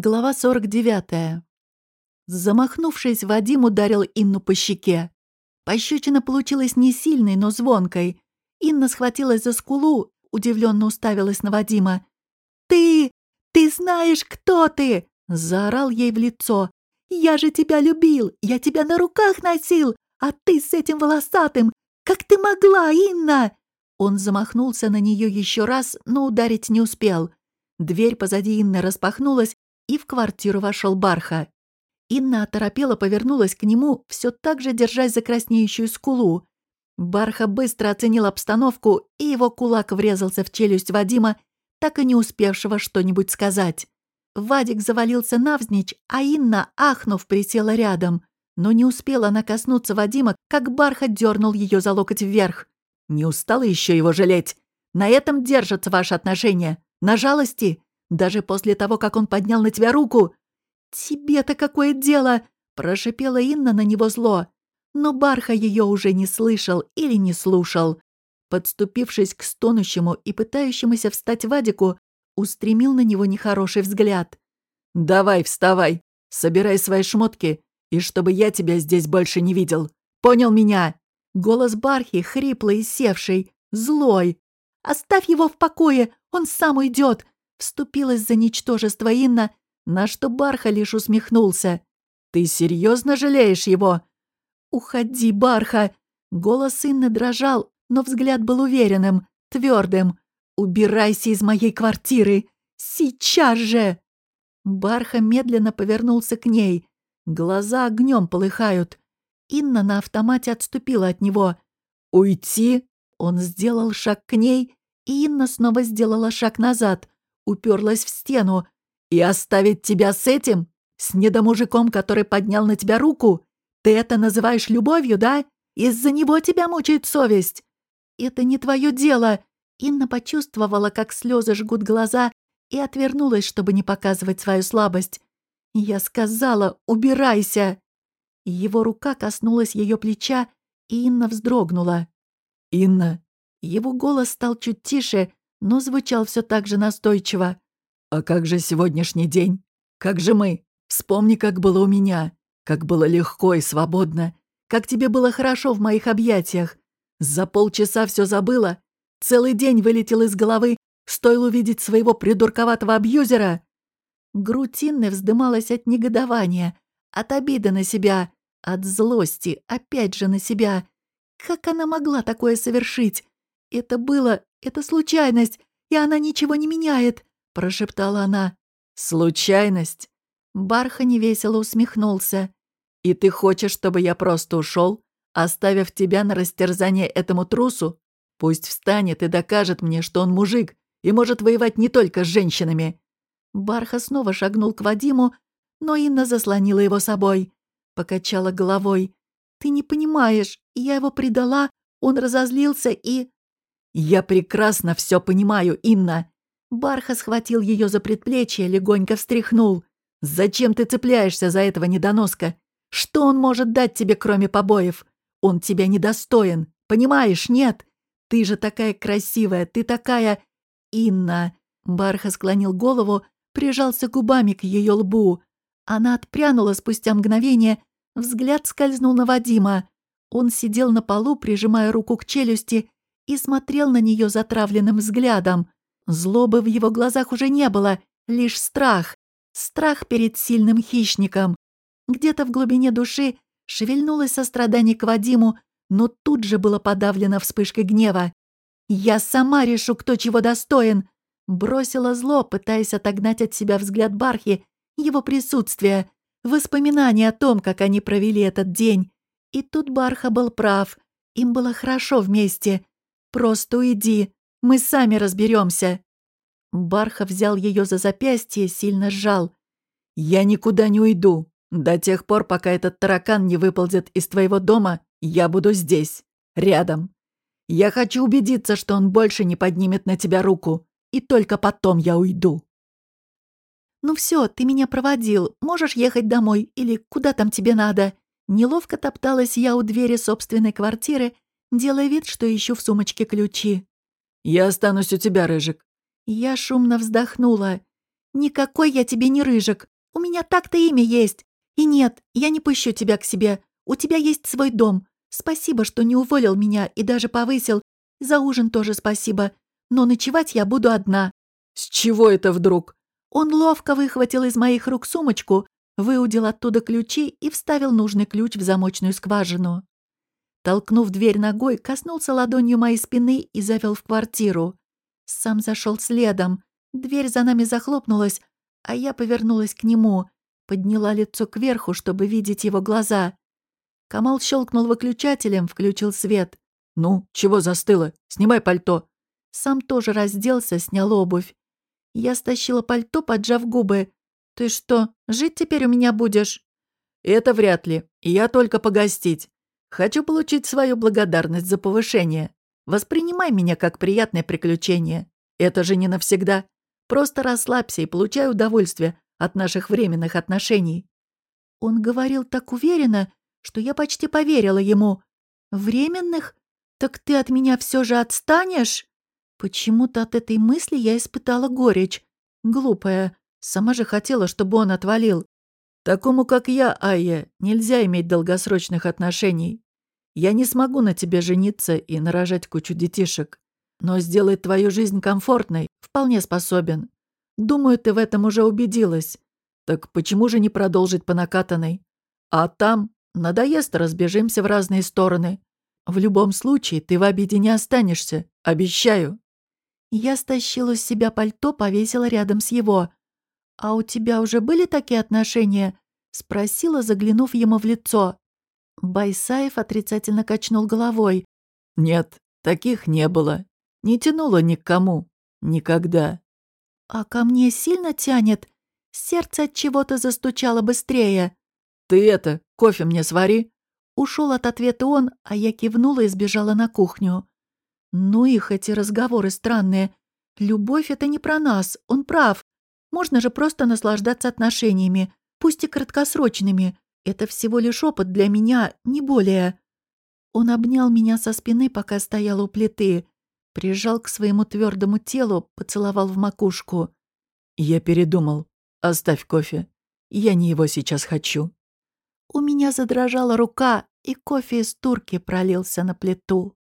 Глава 49. Замахнувшись, Вадим ударил Инну по щеке. Пощечина получилась не сильной, но звонкой. Инна схватилась за скулу, удивленно уставилась на Вадима. «Ты! Ты знаешь, кто ты!» — заорал ей в лицо. «Я же тебя любил! Я тебя на руках носил! А ты с этим волосатым! Как ты могла, Инна?» Он замахнулся на нее еще раз, но ударить не успел. Дверь позади Инны распахнулась, и в квартиру вошел Барха. Инна оторопела повернулась к нему, все так же держась за краснеющую скулу. Барха быстро оценил обстановку, и его кулак врезался в челюсть Вадима, так и не успевшего что-нибудь сказать. Вадик завалился навзничь, а Инна, ахнув, присела рядом. Но не успела она коснуться Вадима, как Барха дернул ее за локоть вверх. «Не устала еще его жалеть? На этом держатся ваши отношения? На жалости? Даже после того, как он поднял на тебя руку. «Тебе-то какое дело?» — прошипела Инна на него зло. Но Барха ее уже не слышал или не слушал. Подступившись к стонущему и пытающемуся встать Вадику, устремил на него нехороший взгляд. «Давай, вставай, собирай свои шмотки, и чтобы я тебя здесь больше не видел. Понял меня?» Голос Бархи, хриплый и севший, злой. «Оставь его в покое, он сам уйдет. Вступилась за ничтожество Инна, на что Барха лишь усмехнулся. «Ты серьезно жалеешь его?» «Уходи, Барха!» Голос Инны дрожал, но взгляд был уверенным, твердым. «Убирайся из моей квартиры! Сейчас же!» Барха медленно повернулся к ней. Глаза огнем полыхают. Инна на автомате отступила от него. «Уйти?» Он сделал шаг к ней, и Инна снова сделала шаг назад уперлась в стену. «И оставить тебя с этим? С недомужиком, который поднял на тебя руку? Ты это называешь любовью, да? Из-за него тебя мучает совесть!» «Это не твое дело!» Инна почувствовала, как слезы жгут глаза, и отвернулась, чтобы не показывать свою слабость. «Я сказала, убирайся!» Его рука коснулась ее плеча, и Инна вздрогнула. «Инна!» Его голос стал чуть тише, но звучал все так же настойчиво. «А как же сегодняшний день? Как же мы? Вспомни, как было у меня. Как было легко и свободно. Как тебе было хорошо в моих объятиях. За полчаса все забыла. Целый день вылетел из головы. Стоило увидеть своего придурковатого абьюзера». Грудь вздымалась от негодования, от обиды на себя, от злости, опять же на себя. Как она могла такое совершить? Это было это случайность, и она ничего не меняет», — прошептала она. «Случайность?» Барха невесело усмехнулся. «И ты хочешь, чтобы я просто ушел, оставив тебя на растерзание этому трусу? Пусть встанет и докажет мне, что он мужик и может воевать не только с женщинами». Барха снова шагнул к Вадиму, но Инна заслонила его собой. Покачала головой. «Ты не понимаешь, я его предала, он разозлился и...» «Я прекрасно все понимаю, Инна!» Барха схватил ее за предплечье, легонько встряхнул. «Зачем ты цепляешься за этого недоноска? Что он может дать тебе, кроме побоев? Он тебя недостоин, понимаешь, нет? Ты же такая красивая, ты такая... Инна!» Барха склонил голову, прижался губами к ее лбу. Она отпрянула спустя мгновение, взгляд скользнул на Вадима. Он сидел на полу, прижимая руку к челюсти, и смотрел на нее затравленным взглядом. Злобы в его глазах уже не было, лишь страх. Страх перед сильным хищником. Где-то в глубине души шевельнулось сострадание к Вадиму, но тут же было подавлено вспышкой гнева. «Я сама решу, кто чего достоин!» Бросила зло, пытаясь отогнать от себя взгляд Бархи, его присутствие, воспоминания о том, как они провели этот день. И тут Барха был прав. Им было хорошо вместе. Просто уйди, мы сами разберемся. Барха взял ее за запястье, сильно сжал. «Я никуда не уйду. До тех пор, пока этот таракан не выползет из твоего дома, я буду здесь, рядом. Я хочу убедиться, что он больше не поднимет на тебя руку, и только потом я уйду». «Ну все, ты меня проводил. Можешь ехать домой или куда там тебе надо?» Неловко топталась я у двери собственной квартиры, делая вид, что ищу в сумочке ключи. «Я останусь у тебя, Рыжик». Я шумно вздохнула. «Никакой я тебе не рыжик. У меня так-то имя есть. И нет, я не пущу тебя к себе. У тебя есть свой дом. Спасибо, что не уволил меня и даже повысил. За ужин тоже спасибо. Но ночевать я буду одна». «С чего это вдруг?» Он ловко выхватил из моих рук сумочку, выудил оттуда ключи и вставил нужный ключ в замочную скважину. Толкнув дверь ногой, коснулся ладонью моей спины и завел в квартиру. Сам зашел следом. Дверь за нами захлопнулась, а я повернулась к нему, подняла лицо кверху, чтобы видеть его глаза. Камал щелкнул выключателем, включил свет. «Ну, чего застыло? Снимай пальто!» Сам тоже разделся, снял обувь. Я стащила пальто, поджав губы. «Ты что, жить теперь у меня будешь?» «Это вряд ли. Я только погостить. Хочу получить свою благодарность за повышение. Воспринимай меня как приятное приключение. Это же не навсегда. Просто расслабься и получай удовольствие от наших временных отношений». Он говорил так уверенно, что я почти поверила ему. «Временных? Так ты от меня все же отстанешь?» Почему-то от этой мысли я испытала горечь. Глупая. Сама же хотела, чтобы он отвалил. Такому, как я, Айя, нельзя иметь долгосрочных отношений. Я не смогу на тебе жениться и нарожать кучу детишек. Но сделать твою жизнь комфортной вполне способен. Думаю, ты в этом уже убедилась. Так почему же не продолжить по накатанной? А там, надоест, разбежимся в разные стороны. В любом случае, ты в обиде не останешься. Обещаю. Я стащила с себя пальто, повесила рядом с его. «А у тебя уже были такие отношения?» — спросила, заглянув ему в лицо. Байсаев отрицательно качнул головой. «Нет, таких не было. Не тянуло ни к кому. Никогда». «А ко мне сильно тянет? Сердце от чего-то застучало быстрее». «Ты это, кофе мне свари». Ушел от ответа он, а я кивнула и сбежала на кухню. Ну их эти разговоры странные. Любовь — это не про нас, он прав. Можно же просто наслаждаться отношениями, пусть и краткосрочными. Это всего лишь опыт для меня, не более. Он обнял меня со спины, пока стоял у плиты, прижал к своему твердому телу, поцеловал в макушку. «Я передумал. Оставь кофе. Я не его сейчас хочу». У меня задрожала рука, и кофе из турки пролился на плиту.